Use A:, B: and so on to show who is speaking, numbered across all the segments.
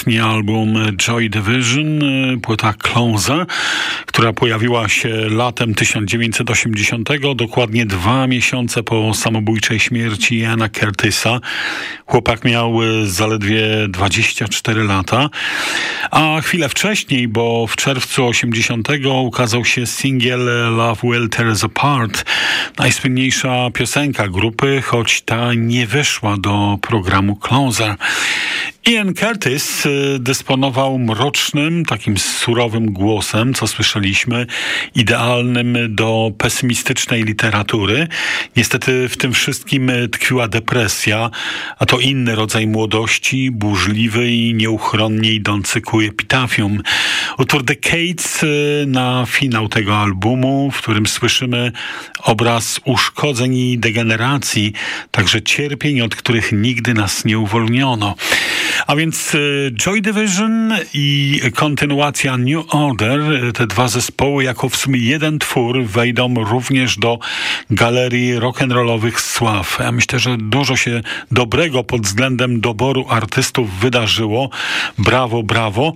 A: ostatni album Joy Division, płyta Closer, która pojawiła się latem 1980, dokładnie dwa miesiące po samobójczej śmierci Jana Curtisa. Chłopak miał zaledwie 24 lata, a chwilę wcześniej, bo w czerwcu 80 ukazał się singiel Love Will Tear Us Apart, najsłynniejsza piosenka grupy, choć ta nie weszła do programu Closer. Ian Curtis y, dysponował mrocznym, takim surowym głosem, co idealnym do pesymistycznej literatury. Niestety w tym wszystkim tkwiła depresja, a to inny rodzaj młodości, burzliwy i nieuchronnie idący ku epitafium. Utwór Decades y, na finał tego albumu, w którym słyszymy obraz uszkodzeń i degeneracji, także cierpień, od których nigdy nas nie uwolniono. A więc y, Joy Division i kontynuacja New Order, y, te dwa zespoły jako w sumie jeden twór wejdą również do galerii rock'n'rollowych sław. Ja myślę, że dużo się dobrego pod względem doboru artystów wydarzyło. Brawo, brawo.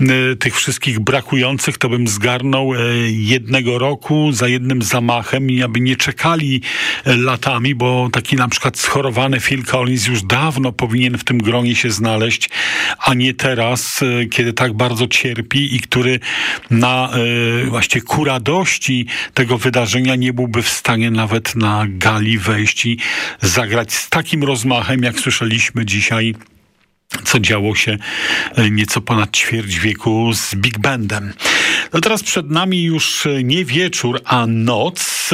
A: Y, tych wszystkich brakujących to bym zgarnął jednego roku za jednym zamachem i aby nie czekali latami, bo taki na przykład schorowany Phil Collins już dawno powinien w tym gronie się znaleźć, a nie teraz, e, kiedy tak bardzo cierpi i który na e, właśnie ku radości tego wydarzenia nie byłby w stanie nawet na gali wejść i zagrać z takim rozmachem, jak słyszeliśmy dzisiaj co działo się e, nieco ponad ćwierć wieku z Big Bandem. No teraz przed nami już nie wieczór, a noc,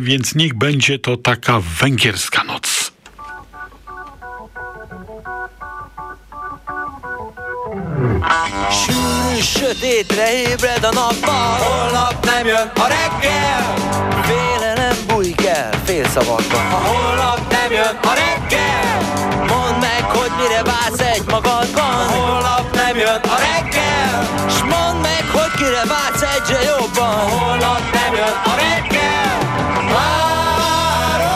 A: więc niech będzie to taka węgierska noc.
B: Sűrű, sötétre ébred a nappal Holnap nem jön a reggel. Félelem bújik el félszavakban A holnap nem jön a reggel. Mondd meg, hogy mire vársz egy magadban. Holnap nem jön a reggel. S mondd meg, hogy kire vársz egyre jobban. Holnap nem jön a reggel. Várod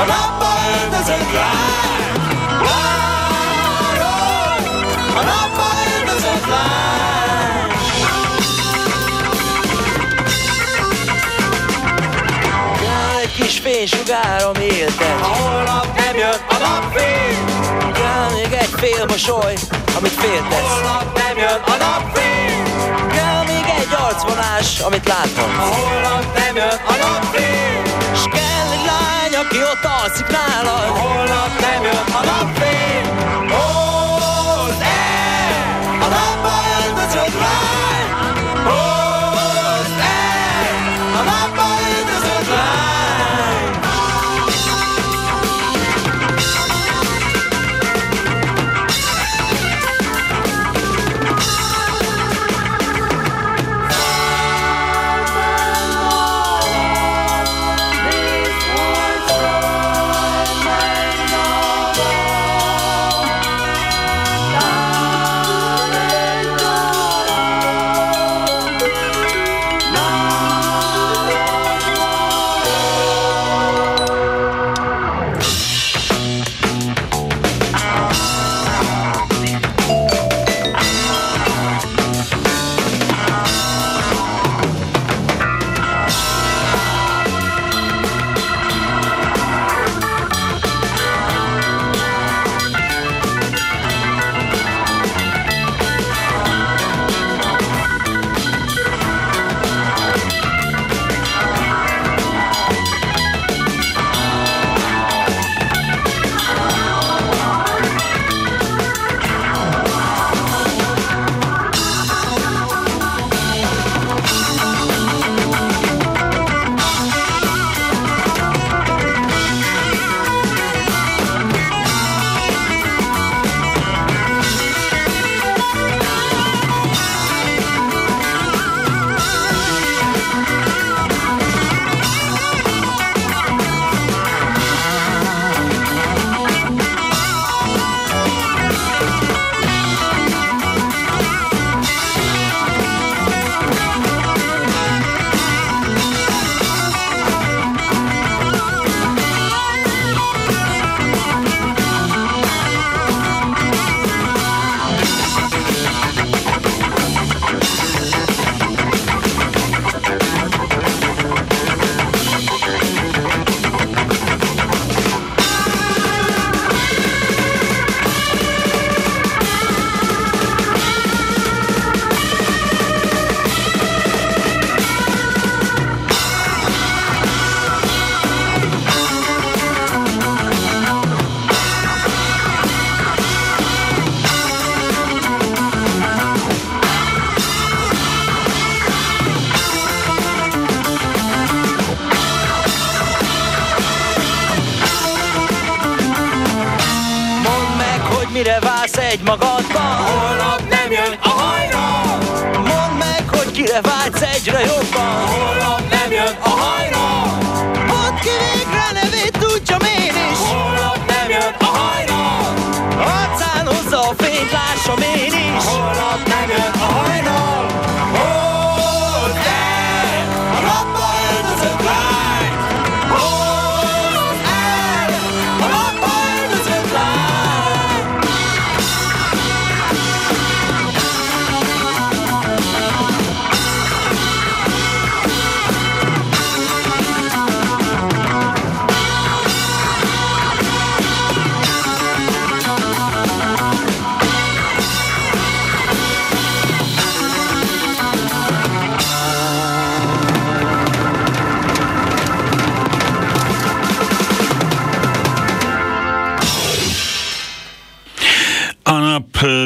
B: A nappal öntözött lány kis fénysugár, ami éltet A holnap nem jön a napfény. Kell még egy fél mosoly, amit féltesz. A holnap nem jön a napfény. Kell még egy arcvonás, amit láthatsz A holnap nem jön a napfény. S kell egy lány, aki ott alszik nálad. A holnap nem jön a napfény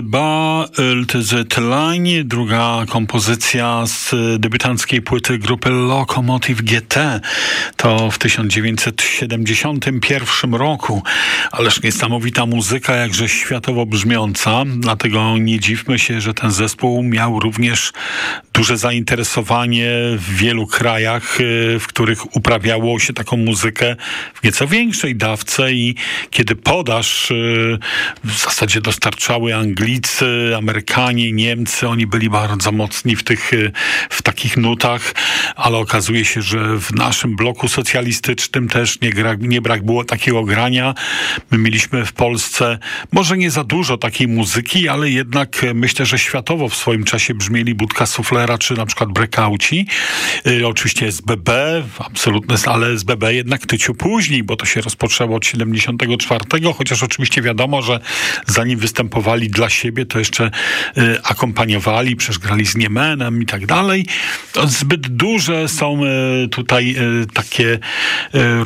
A: Bach. LTZ Line, druga kompozycja z debiutanckiej płyty grupy Locomotive GT. To w 1971 roku. Ależ niesamowita muzyka, jakże światowo brzmiąca. Dlatego nie dziwmy się, że ten zespół miał również duże zainteresowanie w wielu krajach, y, w których uprawiało się taką muzykę w nieco większej dawce i kiedy podaż y, w zasadzie dostarczały Anglicy, Amerykanie, Niemcy, oni byli bardzo mocni w tych, y, w takich nutach, ale okazuje się, że w naszym bloku socjalistycznym też nie, gra, nie brak było takiego grania. My mieliśmy w Polsce może nie za dużo takiej muzyki, ale jednak myślę, że światowo w swoim czasie brzmieli Budka Suflera czy na przykład Breakauci. Y, oczywiście SBB, absolutne, ale SBB jednak tyciu później, bo to się rozpoczęło od 74, chociaż oczywiście wiadomo, że zanim występowali dla siebie, to jeszcze akompaniowali, przecież grali z Niemenem i tak dalej. Zbyt duże są y, tutaj y, takie y,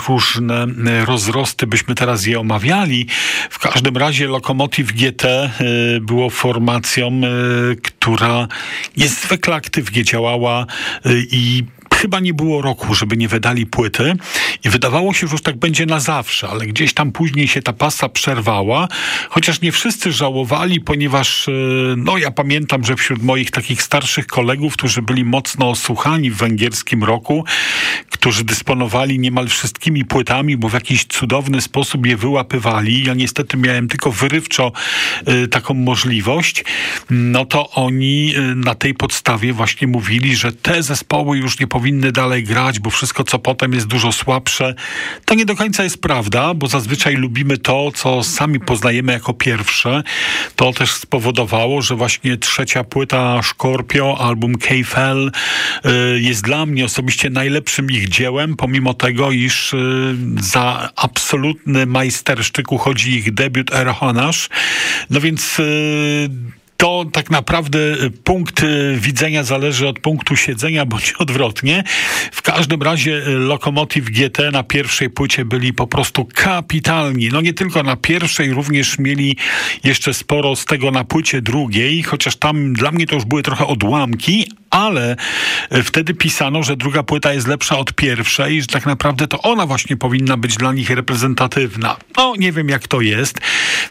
A: różne y, rozrosty, byśmy teraz je omawiali. W każdym razie Lokomotiv GT y, było formacją, y, która niezwykle aktywnie działała y, i chyba nie było roku, żeby nie wydali płyty i wydawało się, że już tak będzie na zawsze, ale gdzieś tam później się ta pasa przerwała, chociaż nie wszyscy żałowali, ponieważ y, no ja pamiętam, że wśród moich takich starszych kolegów, którzy byli mocno osłuchani w węgierskim roku, którzy dysponowali niemal wszystkimi płytami, bo w jakiś cudowny sposób je wyłapywali. Ja niestety miałem tylko wyrywczo y, taką możliwość. No to oni y, na tej podstawie właśnie mówili, że te zespoły już nie powinny dalej grać, bo wszystko, co potem jest dużo słabsze. To nie do końca jest prawda, bo zazwyczaj lubimy to, co sami poznajemy jako pierwsze. To też spowodowało, że właśnie trzecia płyta Scorpio, album KFL y, jest dla mnie osobiście najlepszym ich dziełem, pomimo tego, iż y, za absolutny majstersztyk uchodzi ich debiut Erhonasz. No więc y, to tak naprawdę punkt y, widzenia zależy od punktu siedzenia, bądź odwrotnie. W każdym razie y, Lokomotiv GT na pierwszej płycie byli po prostu kapitalni. No nie tylko na pierwszej, również mieli jeszcze sporo z tego na płycie drugiej, chociaż tam dla mnie to już były trochę odłamki, ale y, wtedy pisano, że druga płyta jest lepsza od pierwszej, że tak naprawdę to ona właśnie powinna być dla nich reprezentatywna. No, nie wiem jak to jest.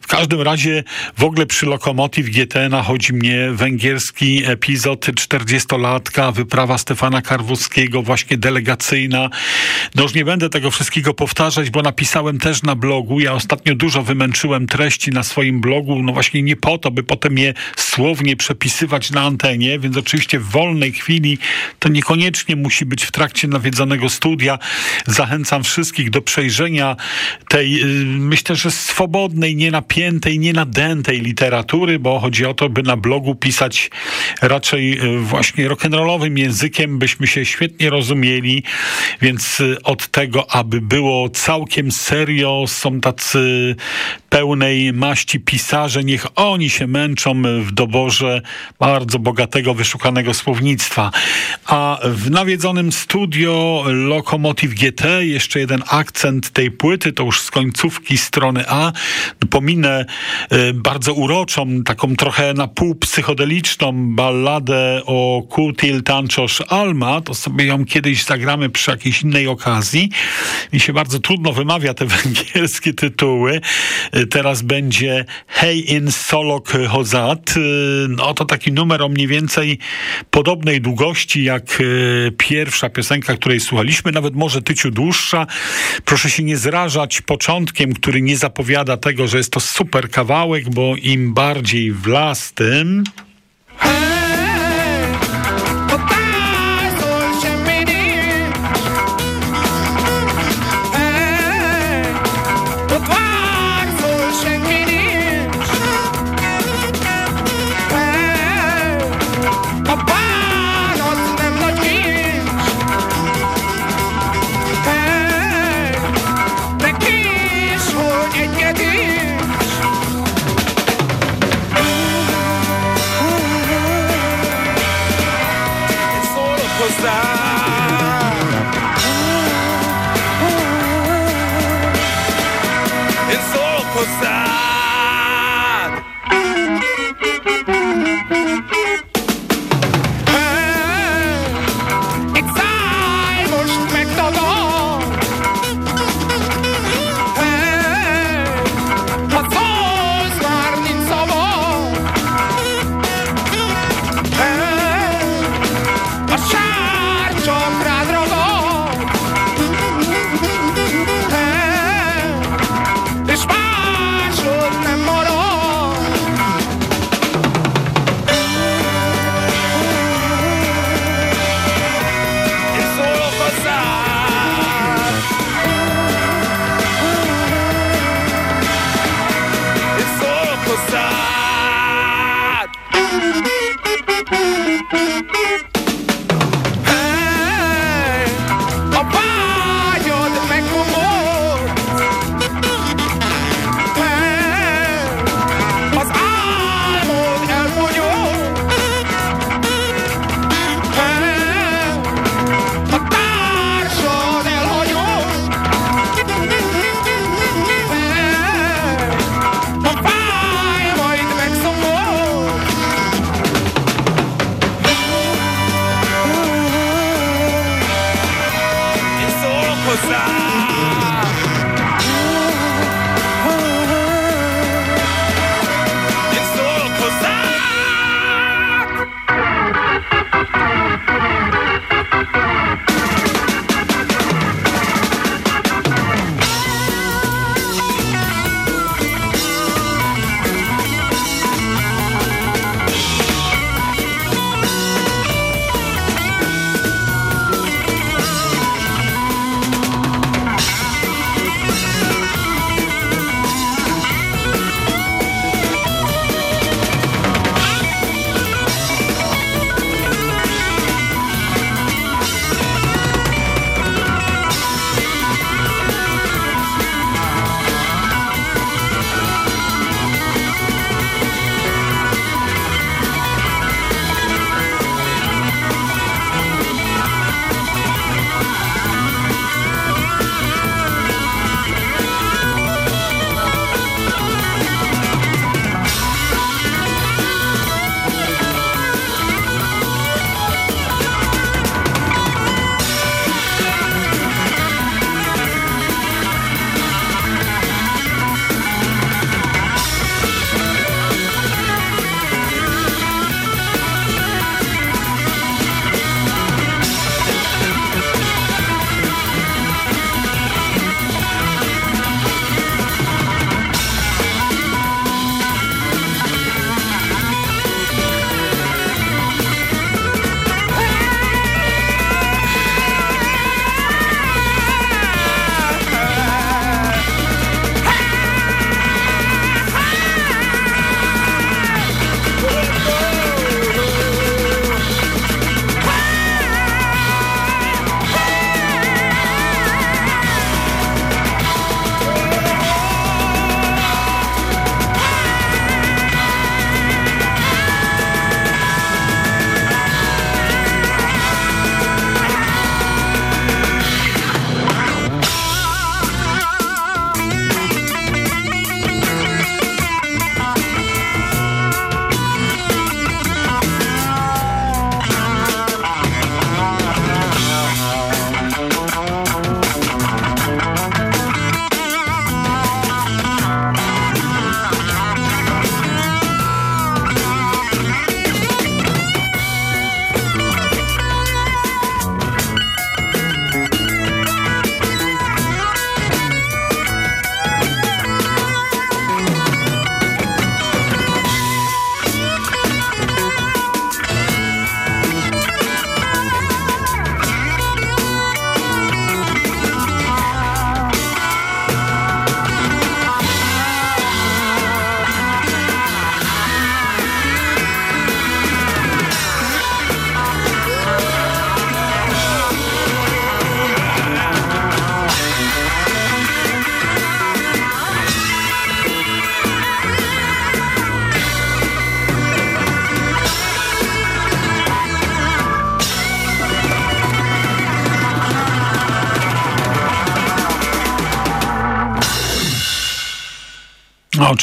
A: W każdym razie w ogóle przy Lokomotiv GT nachodzi mnie węgierski epizod 40-latka, wyprawa Stefana Karwowskiego, właśnie delegacyjna. No już nie będę tego wszystkiego powtarzać, bo napisałem też na blogu. Ja ostatnio dużo wymęczyłem treści na swoim blogu, no właśnie nie po to, by potem je słownie przepisywać na antenie, więc oczywiście w wolnej chwili to niekoniecznie musi być w trakcie nawiedzonego studia. Zachęcam wszystkich do przejrzenia tej, y, myślę, że swobodnej, nienapiętej, nienadętej literatury, bo chodzi o to, by na blogu pisać raczej y, właśnie rock'n'rollowym językiem, byśmy się świetnie rozumieli, więc y, od tego, aby było całkiem serio, są tacy pełnej maści pisarze, niech oni się męczą w doborze bardzo bogatego, wyszukanego słownictwa. A w nawiedzonym studio Lokomotiv GT jeszcze jeden akcent tej płyty, to już z końcówki strony A. Pominę y, bardzo uroczą, taką trochę na pół psychodeliczną balladę o Kutil Tanczosz Alma. To sobie ją kiedyś zagramy przy jakiejś innej okazji. Mi się bardzo trudno wymawia te węgierskie tytuły. Y, teraz będzie Hey in Solok Hozat. No to taki numer o mniej więcej podobnej długości jak pierwsza piosenka, której słuchaliśmy, nawet może tyciu dłuższa. Proszę się nie zrażać początkiem, który nie zapowiada tego, że jest to super kawałek, bo im bardziej w las, tym... No,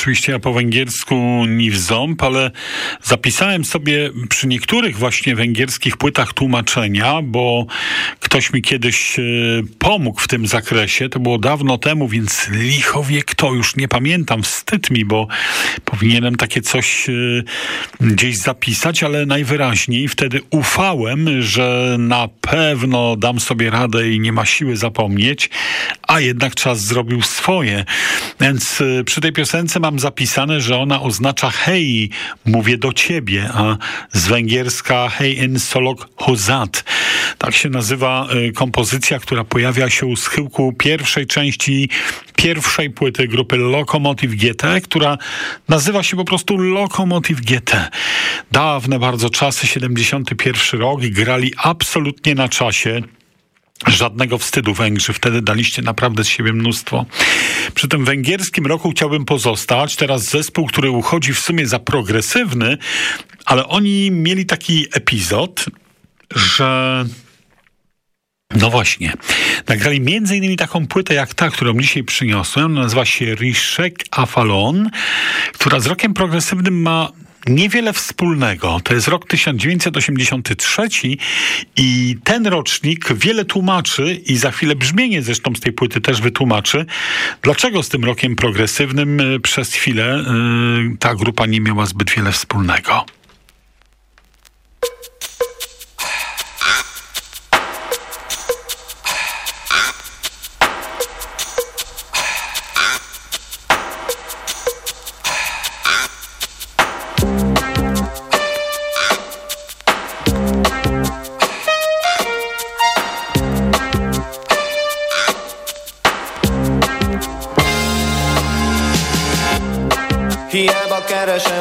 A: oczywiście ja po węgiersku ni w ale zapisałem sobie przy niektórych właśnie węgierskich płytach tłumaczenia, bo ktoś mi kiedyś e, pomógł w tym zakresie. To było dawno temu, więc licho wie kto, już nie pamiętam. Wstyd mi, bo powinienem takie coś e, gdzieś zapisać, ale najwyraźniej wtedy ufałem, że na pewno dam sobie radę i nie ma siły zapomnieć, a jednak czas zrobił swoje. Więc e, przy tej piosence mam zapisane, że ona oznacza hej, mówię do ciebie, a z węgierska hej in solok hozat. Tak się nazywa y, kompozycja, która pojawia się u schyłku pierwszej części pierwszej płyty grupy Lokomotiv GT, która nazywa się po prostu Lokomotiv GT. Dawne bardzo czasy, 71 rok grali absolutnie na czasie. Żadnego wstydu Węgrzy. Wtedy daliście naprawdę z siebie mnóstwo. Przy tym węgierskim roku chciałbym pozostać. Teraz zespół, który uchodzi w sumie za progresywny, ale oni mieli taki epizod, że no właśnie. Nagrali między innymi taką płytę jak ta, którą dzisiaj przyniosłem. Nazywa się Rishek Afalon, która z rokiem progresywnym ma niewiele wspólnego. To jest rok 1983 i ten rocznik wiele tłumaczy i za chwilę brzmienie zresztą z tej płyty też wytłumaczy, dlaczego z tym rokiem progresywnym y, przez chwilę y, ta grupa nie miała zbyt wiele wspólnego.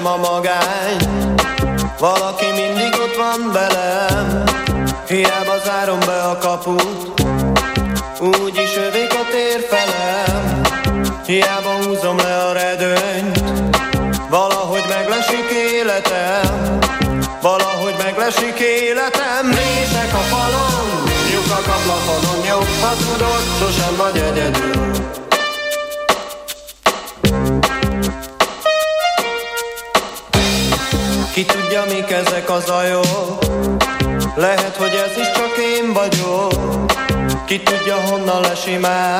C: Keresem a magány. Valaki mindig ott van velem. Hiába zárom be a kaput Úgyis övék a tér felem Hiába húzom le a redőnyt Valahogy meglesik életem. Valahogy meglesik életem. Rések a falon Lyukak a plafonon Jobb, ha tudod, sosem vagy egyedül Ki tudja, mik ezek a zajok. Lehet, hogy ez is csak én vagyok. Ki tudja, honnan lesimál.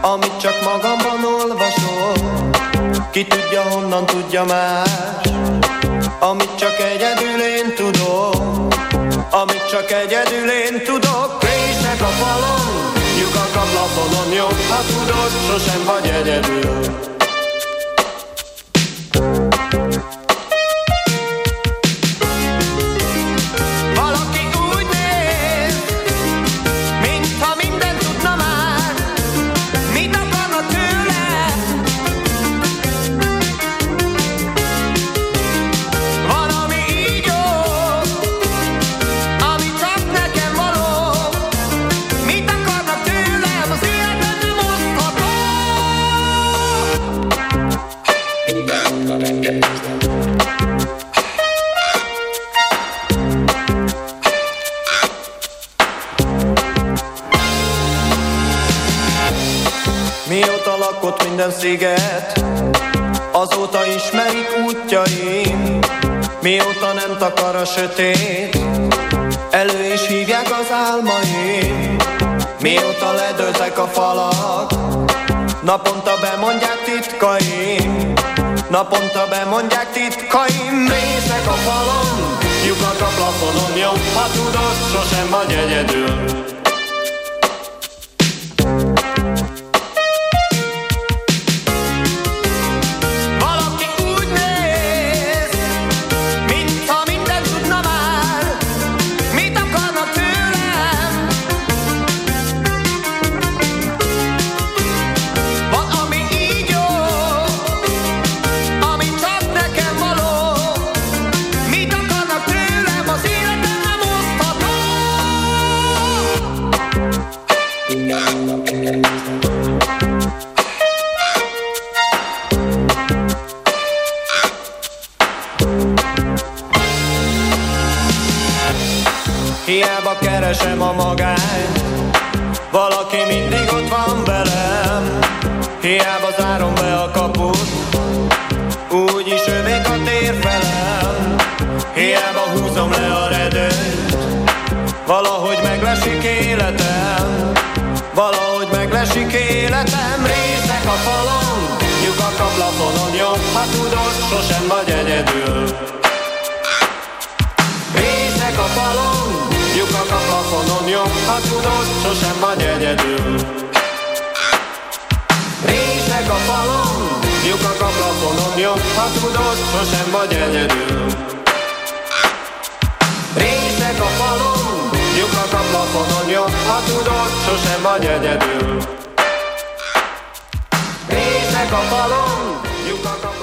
C: Amit csak magamban olvasok. Ki tudja, honnan tudja más. Amit csak egyedül én tudok. Amit csak egyedül én tudok. Rések a falon Lyukak a plafonon Jobb, ha tudod, sosem vagy egyedül minden sziget. Azóta ismerik útjaim Mióta nem takar a sötét. Elő is hívják az álmaim Mióta ledőltek a falak. Naponta bemondják titkaim Naponta bemondják titkaim. Részek a falon Lyukak a plafonon Jobb, ha tudod, sosem vagy egyedül hasonod jobb, ha tudod, sosem vagy egyedül. Részek a falon, lyukak a plafonon jobb, ha hát tudod, sosem vagy egyedül. Részek a falon, lyukak a plafonon jobb, ha hát tudod, sosem vagy egyedül. Részek a falon, lyukak a plafonon jobb, ha hát tudod, sosem vagy egyedül. Részek a falon, E o
A: cacau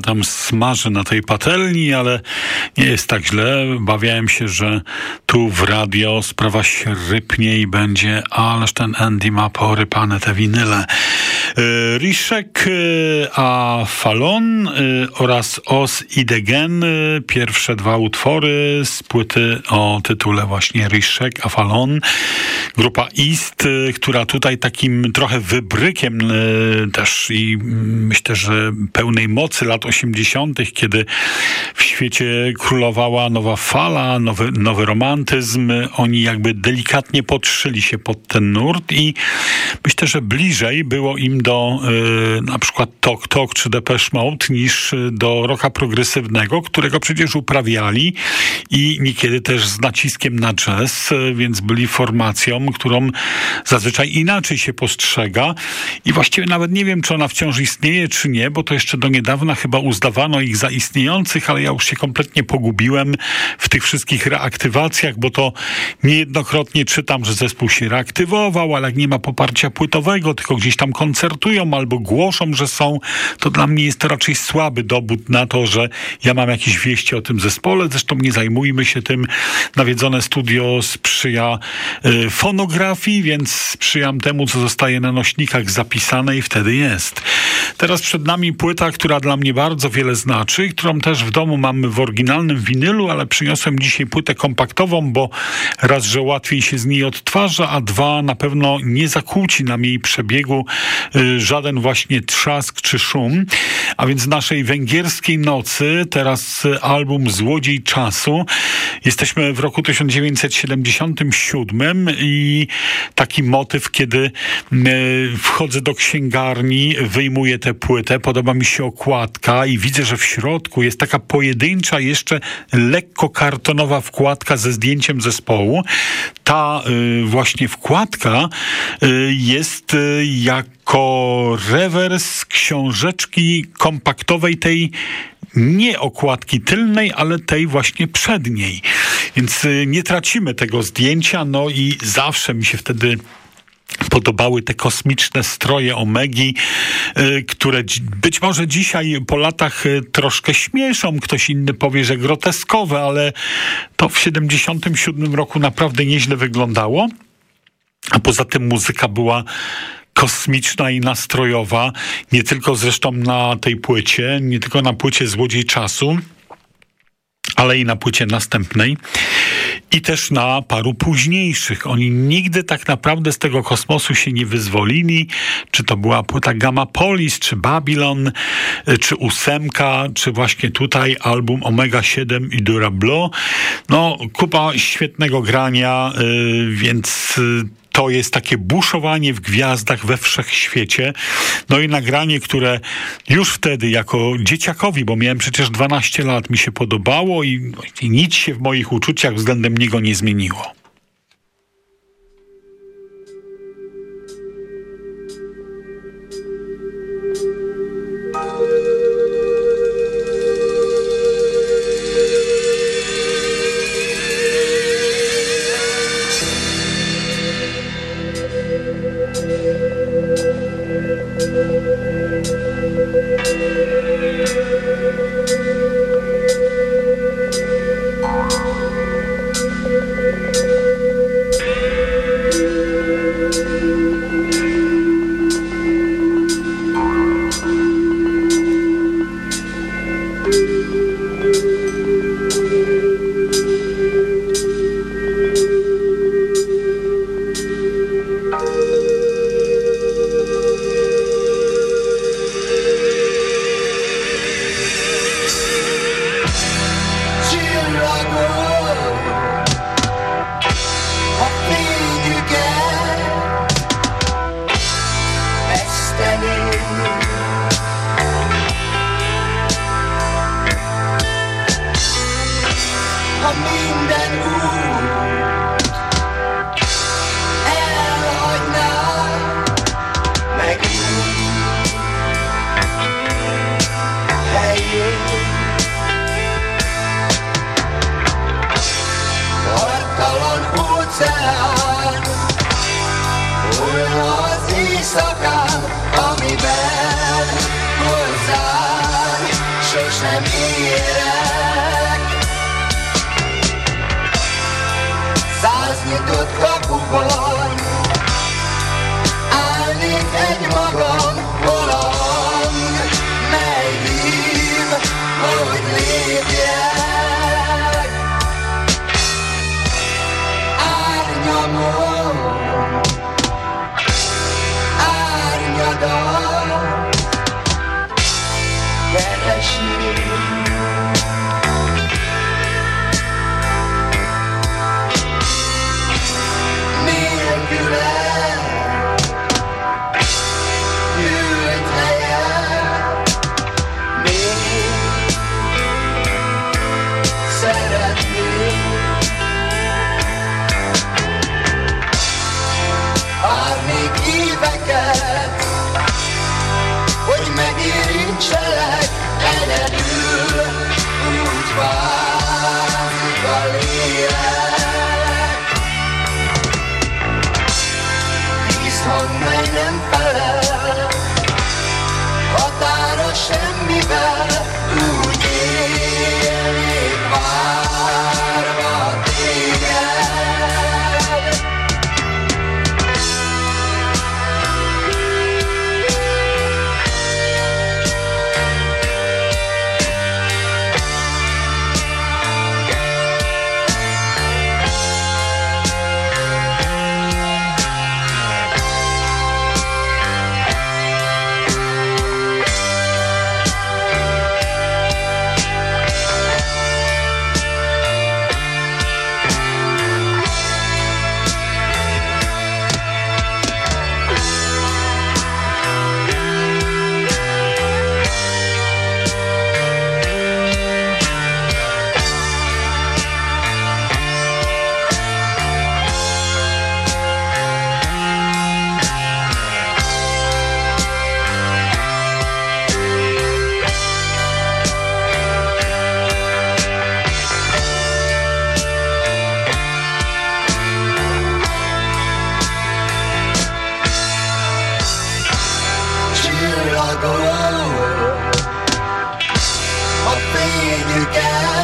A: trochę tam smaży na tej patelni, ale nie jest tak źle. Bawiałem się, że tu w radio sprawa się rypnie i będzie, ależ ten Andy ma porypane te winyle. E, Riszek, e, a Falon e, oraz Os i Degen, pierwsze dwa utwory z płyty o tytule właśnie Riszek, a Falon. Grupa East, która tutaj takim trochę wybrykiem też i myślę, że pełnej mocy lat 80., kiedy w świecie królowała nowa fala, nowy, nowy romantyzm, oni jakby delikatnie podszyli się pod ten nurt i myślę, że bliżej było im do y, na przykład Tok Tok czy Depeche Mode niż do roka progresywnego, którego przecież uprawiali i niekiedy też z naciskiem na jazz, więc byli formacją, którą zazwyczaj inaczej się postrzega. I właściwie nawet nie wiem, czy ona wciąż istnieje, czy nie, bo to jeszcze do niedawna chyba uznawano ich za istniejących, ale ja już się kompletnie pogubiłem w tych wszystkich reaktywacjach, bo to niejednokrotnie czytam, że zespół się reaktywował, ale nie ma poparcia płytowego, tylko gdzieś tam koncertują albo głoszą, że są, to dla mnie jest to raczej słaby dowód na to, że ja mam jakieś wieści o tym zespole. Zresztą nie zajmujmy się tym. Nawiedzone studio sprzyja y, fonografii, więc sprzyjam temu, co zostaje na nośnikach zapisane i wtedy jest. Teraz przed nami płyta, która dla mnie bardzo wiele znaczy, którą też w domu mamy w oryginalnym winylu, ale przyniosłem dzisiaj płytę kompaktową, bo raz, że łatwiej się z niej odtwarza, a dwa, na pewno nie zakłóci nam jej przebiegu żaden właśnie trzask czy szum. A więc naszej węgierskiej nocy, teraz album Złodziej Czasu. Jesteśmy w roku 1977 i taki motyw, kiedy y, wchodzę do księgarni, wyjmuję tę płytę, podoba mi się okładka i widzę, że w środku jest taka pojedyncza, jeszcze lekko kartonowa wkładka ze zdjęciem zespołu. Ta y, właśnie wkładka y, jest y, jako rewers książeczki kompaktowej tej nie okładki tylnej, ale tej właśnie przedniej. Więc y, nie tracimy tego zdjęcia, no i zawsze mi się wtedy podobały te kosmiczne stroje Omegi, y, które być może dzisiaj po latach y, troszkę śmieszą. Ktoś inny powie, że groteskowe, ale to w 77 roku naprawdę nieźle wyglądało. A poza tym muzyka była kosmiczna i nastrojowa, nie tylko zresztą na tej płycie, nie tylko na płycie Złodziej Czasu, ale i na płycie następnej i też na paru późniejszych. Oni nigdy tak naprawdę z tego kosmosu się nie wyzwolili, czy to była płyta Gamma Polis, czy Babylon, y, czy Ósemka, czy właśnie tutaj album Omega 7 i Durablo. No, kupa świetnego grania, yy, więc yy, to jest takie buszowanie w gwiazdach we wszechświecie. No i nagranie, które już wtedy jako dzieciakowi, bo miałem przecież 12 lat, mi się podobało i, i nic się w moich uczuciach względem niego nie zmieniło.
D: better. you got.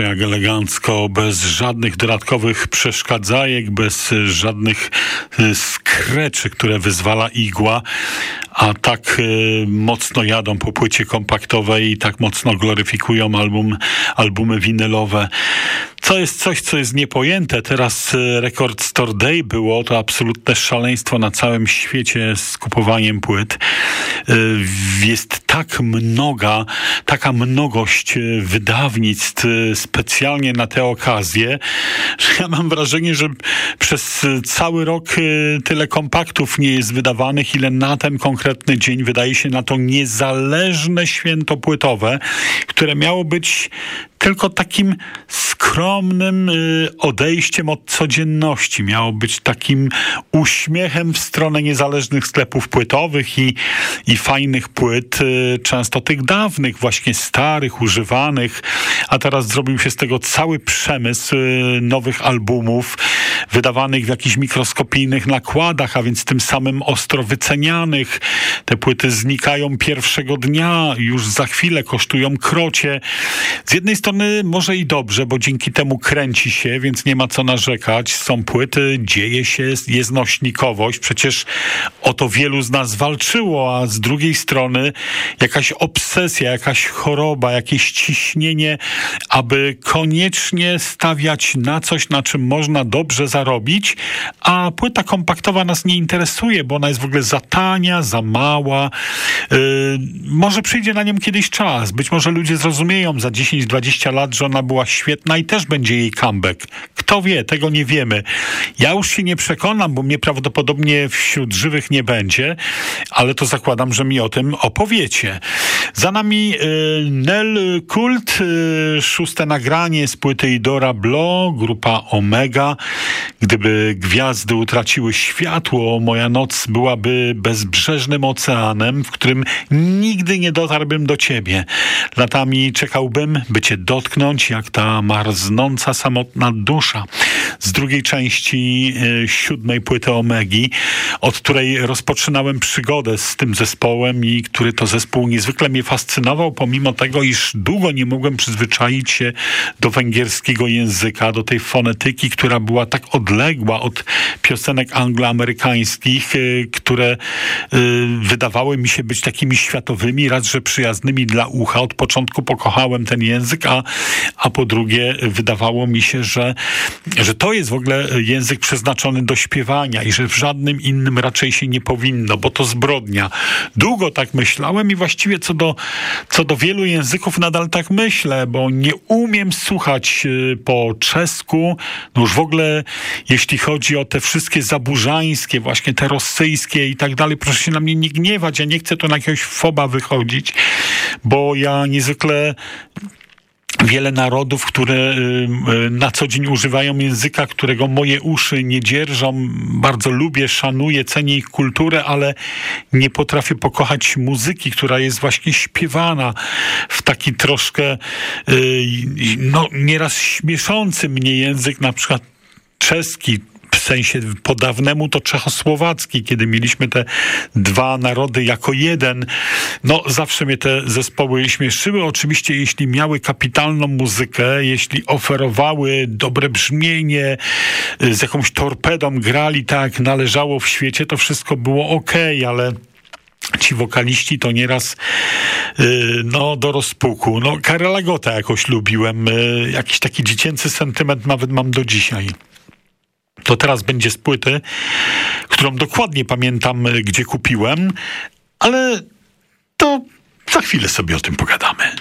A: Proszę, jak elegancko, bez żadnych dodatkowych przeszkadzajek, bez żadnych y, skreczy, które wyzwala igła, a tak y, mocno jadą po płycie kompaktowej i tak mocno gloryfikują album, albumy winylowe. To jest coś, co jest niepojęte. Teraz y, Record Store Day było to absolutne szaleństwo na całym świecie z kupowaniem płyt. Y, jest tak mnoga, taka mnogość y, wydawnictw specjalnie na tę okazję, że ja mam wrażenie, że przez cały rok tyle kompaktów nie jest wydawanych, ile na ten konkretny dzień wydaje się na to niezależne święto płytowe, które miało być tylko takim skromnym y, odejściem od codzienności. Miało być takim uśmiechem w stronę niezależnych sklepów płytowych i, i fajnych płyt, y, często tych dawnych, właśnie starych, używanych, a teraz zrobił się z tego cały przemysł y, nowych albumów, wydawanych w jakichś mikroskopijnych nakładach, a więc tym samym ostro wycenianych. Te płyty znikają pierwszego dnia, już za chwilę kosztują krocie. Z jednej strony strony może i dobrze, bo dzięki temu kręci się, więc nie ma co narzekać. Są płyty, dzieje się, jest nośnikowość. Przecież o to wielu z nas walczyło, a z drugiej strony jakaś obsesja, jakaś choroba, jakieś ciśnienie, aby koniecznie stawiać na coś, na czym można dobrze zarobić, a płyta kompaktowa nas nie interesuje, bo ona jest w ogóle za tania, za mała. Yy, może przyjdzie na nią kiedyś czas. Być może ludzie zrozumieją za 10-20 20 lat, że ona była świetna i też będzie jej comeback. Kto wie, tego nie wiemy. Ja już się nie przekonam, bo mnie prawdopodobnie wśród żywych nie będzie, ale to zakładam, że mi o tym opowiecie. Za nami y, Nel Kult, y, szóste nagranie z płyty Idora Blo, grupa Omega. Gdyby gwiazdy utraciły światło, moja noc byłaby bezbrzeżnym oceanem, w którym nigdy nie dotarłbym do ciebie. Latami czekałbym, by cię dotknąć, jak ta marznąca, samotna dusza z drugiej części y, siódmej płyty Omegi, od której rozpoczynałem przygodę z tym zespołem i który to zespół niezwykle mnie fascynował, pomimo tego, iż długo nie mogłem przyzwyczaić się do węgierskiego języka, do tej fonetyki, która była tak odległa od piosenek angloamerykańskich, y, które y, wydawały mi się być takimi światowymi, raz, że przyjaznymi dla ucha. Od początku pokochałem ten język, a, a po drugie wydawało mi się, że, że to jest w ogóle język przeznaczony do śpiewania i że w żadnym innym raczej się nie powinno, bo to zbrodnia. Długo tak myślałem i właściwie co do, co do wielu języków nadal tak myślę, bo nie umiem słuchać y, po czesku, no już w ogóle jeśli chodzi o te wszystkie zaburzańskie, właśnie te rosyjskie i tak dalej, proszę się na mnie nie gniewać, ja nie chcę tu na jakiegoś foba wychodzić, bo ja niezwykle wiele narodów, które y, na co dzień używają języka, którego moje uszy nie dzierżą. Bardzo lubię, szanuję, cenię ich kulturę, ale nie potrafię pokochać muzyki, która jest właśnie śpiewana w taki troszkę y, no, nieraz śmieszący mnie język, na przykład czeski, sensie po dawnemu to czechosłowacki, kiedy mieliśmy te dwa narody jako jeden. No zawsze mnie te zespoły śmieszyły. Oczywiście jeśli miały kapitalną muzykę, jeśli oferowały dobre brzmienie, y, z jakąś torpedą grali tak należało w świecie, to wszystko było ok, ale ci wokaliści to nieraz yy, no, do rozpuku. No, Karela Gota jakoś lubiłem. Yy, jakiś taki dziecięcy sentyment nawet mam do dzisiaj. To teraz będzie z płyty, którą dokładnie pamiętam, e, gdzie kupiłem, ale to za chwilę sobie o tym pogadamy.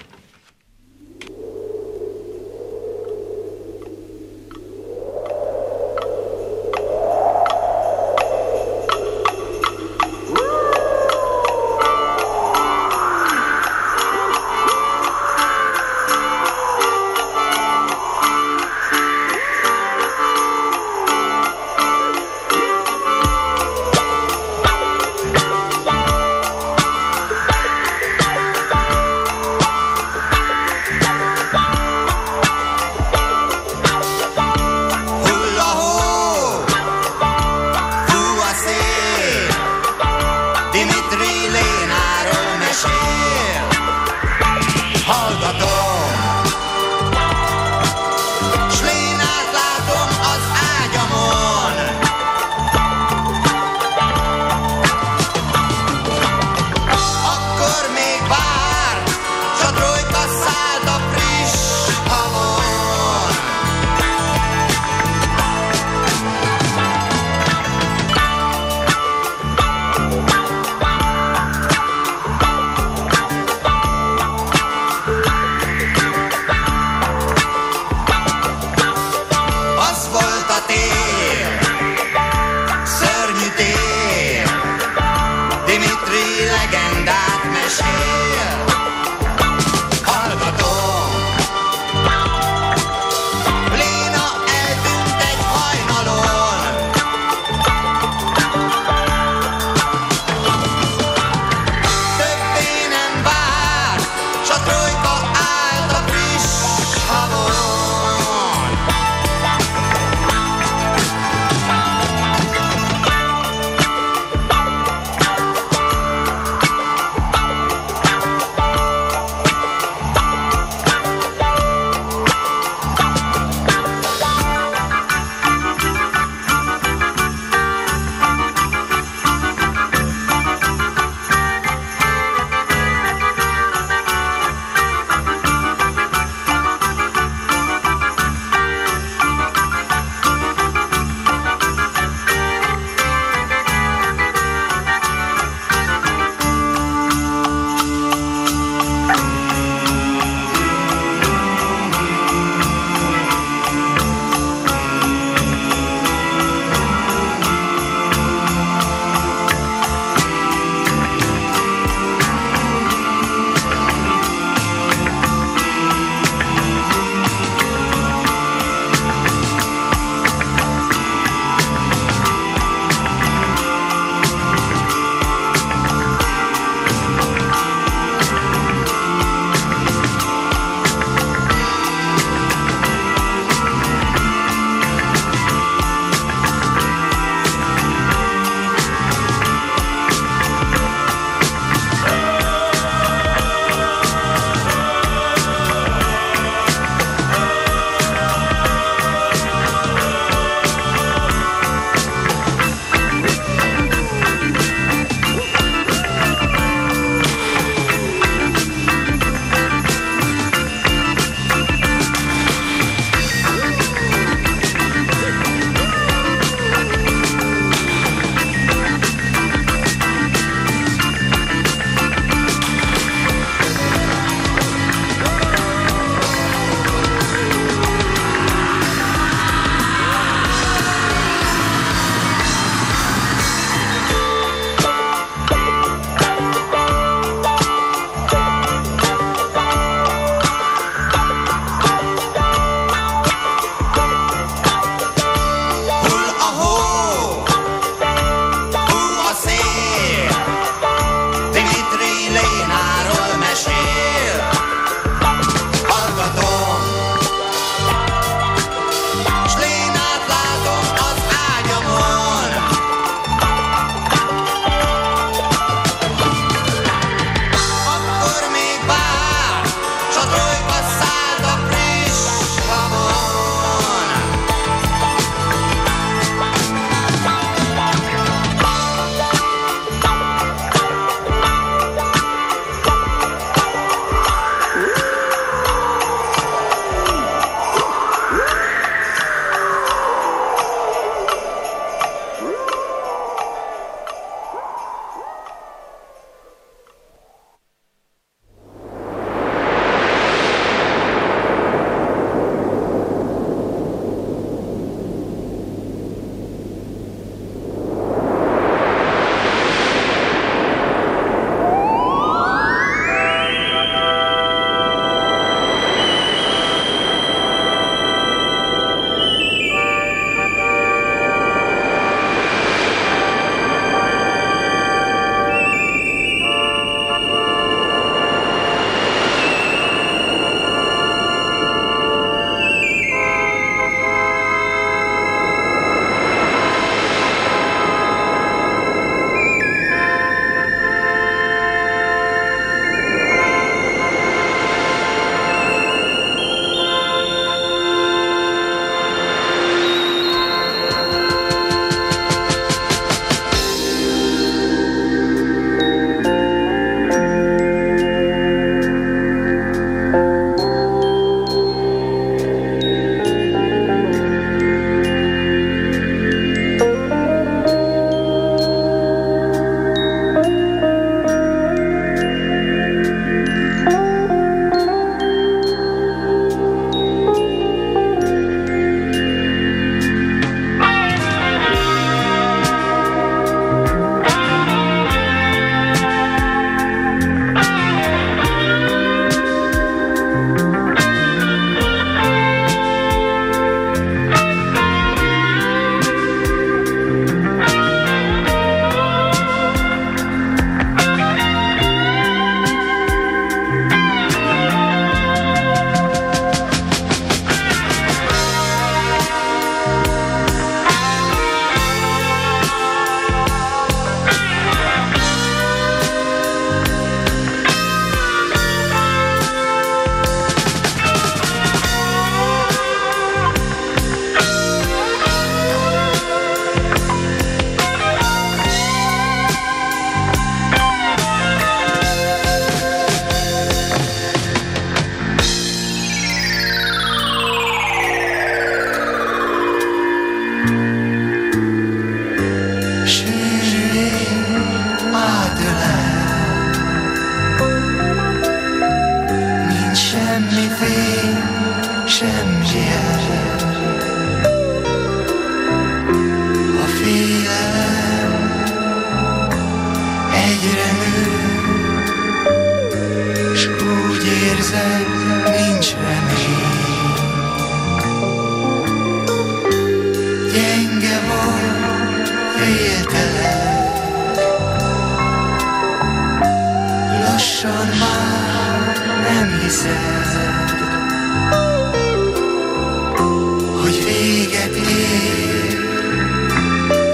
A: hogy véget ér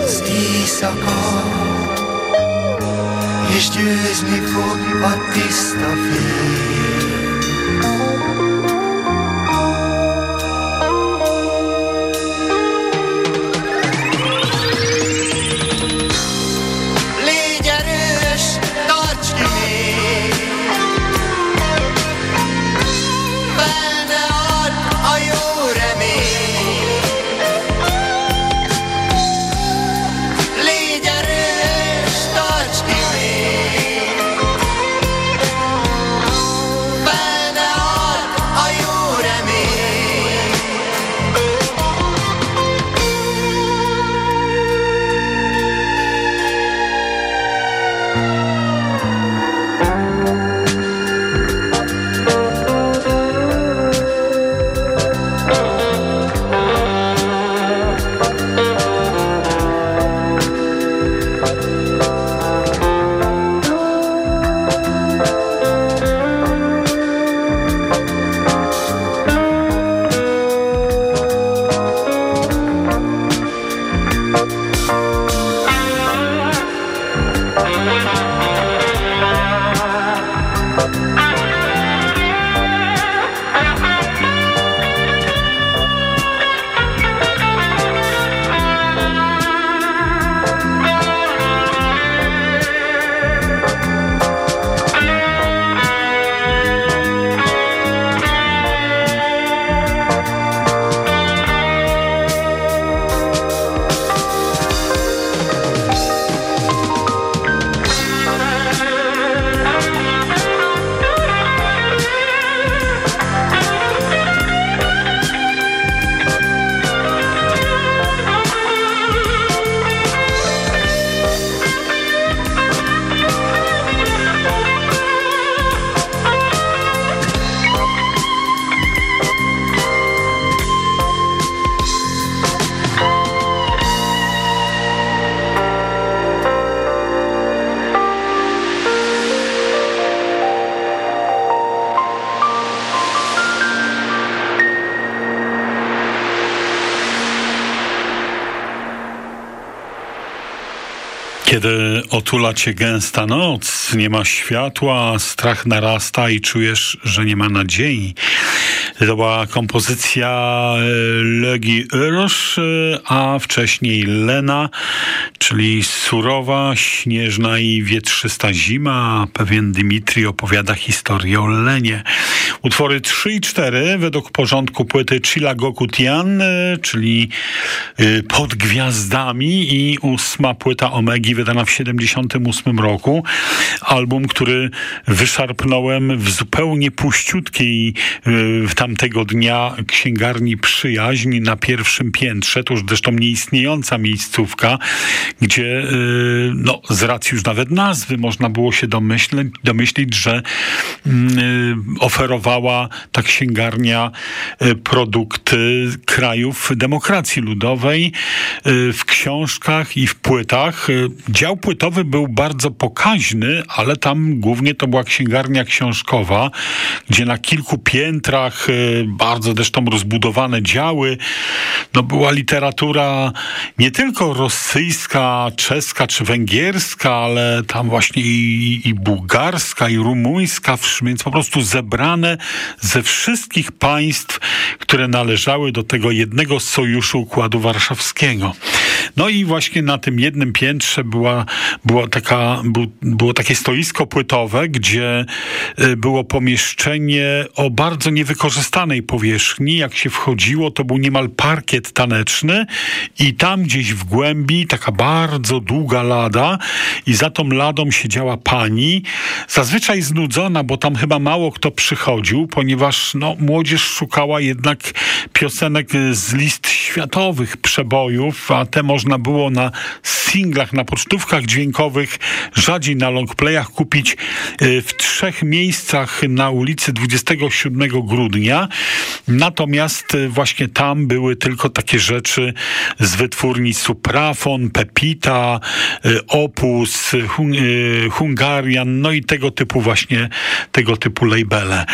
A: az éjszaka, és győzni fog a tiszta fény. Otula cię gęsta noc, nie ma światła, strach narasta i czujesz, że nie ma nadziei. To była kompozycja e, Legi Erosz, e, a wcześniej Lena, czyli surowa, śnieżna i wietrzysta zima. Pewien Dimitri opowiada historię o Lenie. Utwory 3 i 4 według porządku płyty Chila Gokutian, e, czyli Pod Gwiazdami i ósma płyta Omegi wydana w 78 roku. Album, który wyszarpnąłem w zupełnie puściutkiej w tamtego dnia księgarni Przyjaźń na pierwszym piętrze, to już zresztą nieistniejąca miejscówka, gdzie no, z racji już nawet nazwy można było się domyśleć, domyślić, że mm, y, oferowała ta księgarnia y, produkty krajów demokracji ludowej w książkach i w płytach. Dział płytowy był bardzo pokaźny, ale tam głównie to była księgarnia książkowa, gdzie na kilku piętrach bardzo zresztą rozbudowane działy. No była literatura nie tylko rosyjska, czeska czy węgierska, ale tam właśnie i, i bułgarska, i rumuńska, więc po prostu zebrane ze wszystkich państw, które należały do tego jednego sojuszu Układu Warszawskiego. No i właśnie na tym jednym piętrze była, była taka, było takie stoisko płytowe, gdzie y, było pomieszczenie o bardzo niewykorzystanej powierzchni. Jak się wchodziło, to był niemal parkiet taneczny i tam gdzieś w głębi taka bardzo długa lada i za tą ladą siedziała pani, zazwyczaj znudzona, bo tam chyba mało kto przychodził, ponieważ no, młodzież szukała jednak piosenek z list światowych przebojów, a te można było na singlach, na pocztówkach dźwiękowych, rzadziej na longplayach kupić y, w trzech miejscach na ulicy 27 grudnia. Natomiast y, właśnie tam były tylko takie rzeczy z wytwórni Suprafon, Pepita, y, Opus, Hungarian, no i tego typu właśnie, tego typu labele.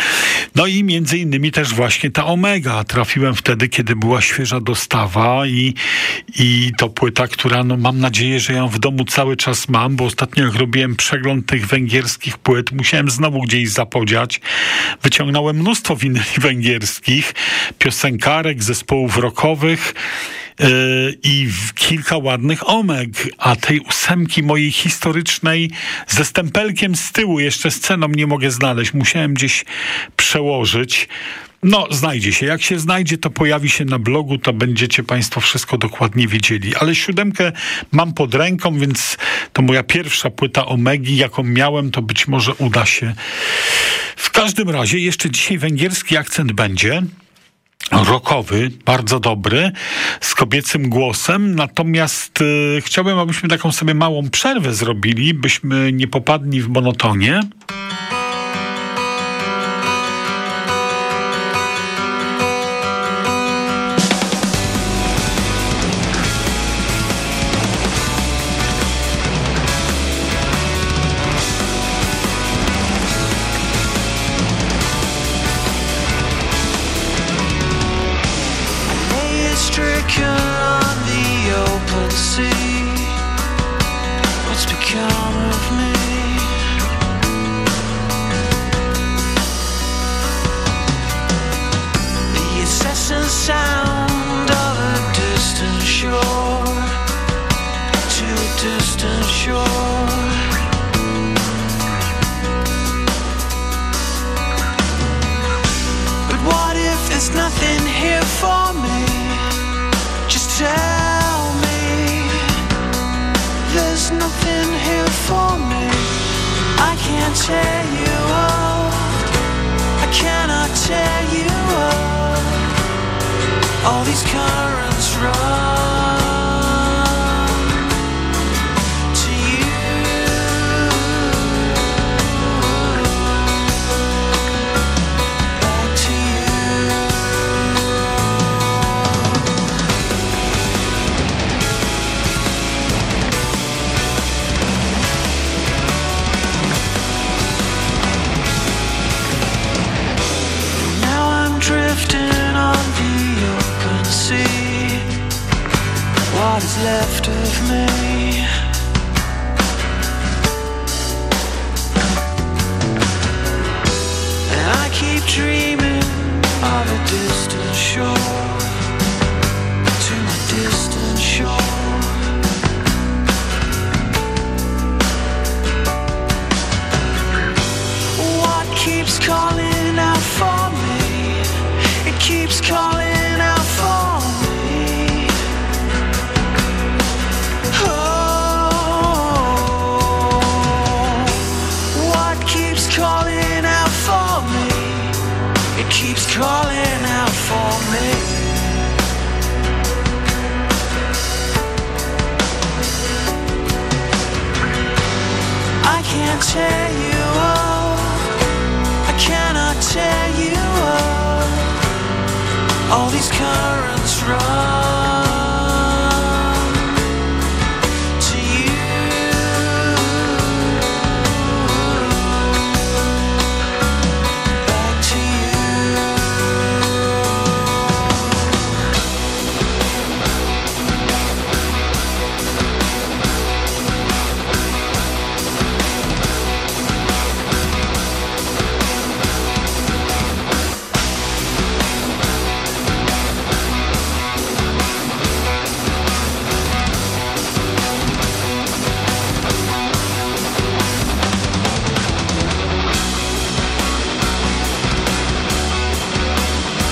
A: No i między innymi też właśnie ta Omega. Trafiłem wtedy, kiedy była świeża dostawa i, i to płyta, która no mam nadzieję, że ją w domu cały czas mam, bo ostatnio jak robiłem przegląd tych węgierskich płyt, musiałem znowu gdzieś zapodziać. Wyciągnąłem mnóstwo winyli węgierskich, piosenkarek, zespołów rockowych, i kilka ładnych omeg, a tej ósemki mojej historycznej ze stempelkiem z tyłu, jeszcze sceną nie mogę znaleźć. Musiałem gdzieś przełożyć. No, znajdzie się. Jak się znajdzie, to pojawi się na blogu, to będziecie Państwo wszystko dokładnie wiedzieli. Ale siódemkę mam pod ręką, więc to moja pierwsza płyta Omegi, jaką miałem, to być może uda się. W każdym razie, jeszcze dzisiaj węgierski akcent będzie rockowy, bardzo dobry, z kobiecym głosem, natomiast y, chciałbym, abyśmy taką sobie małą przerwę zrobili, byśmy nie popadli w monotonię.
E: what is left of me? And I keep dreaming of a distant shore To my distant shore. What keeps calling